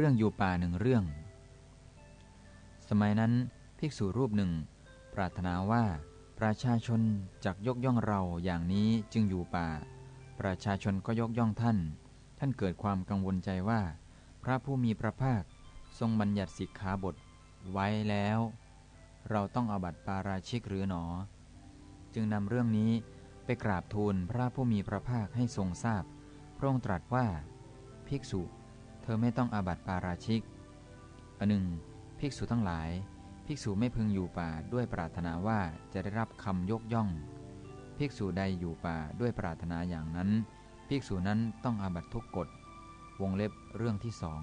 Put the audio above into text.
เรื่องอยู่ป่าหนึ่งเรื่อง สมัยนั้นภิกษุรูปหนึ่ง ปรารถนาว่าประชาชนจักยกย่องเราอย่างนี้จึงอยู่ป่า ประชาชนก็ยกย่องท่าน ท่านเกิดความกังวลใจว่า พระผู้มีพระภาคทรงบัญญัติสิกขาบทไว้แล้ว เราต้องอาบัติปาราชิกหรือหนอ จึงนำเรื่องนี้ไปกราบทูลพระผู้มีพระภาคให้ทรงทราบ พระองค์ตรัสว่า ภิกษุ ธอไม่ต้องอาบัติปาราชิกอันหนึ่ง ภิกษุทั้งหลาย ภิกษุไม่พึงอยู่ป่าด้วยปรารถนาว่าจะได้รับคำยกย่อง ภิกษุใดอยู่ป่าด้วยปรารถนาอย่างนั้น ภิกษุนั้นต้องอาบัติทุกกฎ วงเล็บเรื่องที่สอง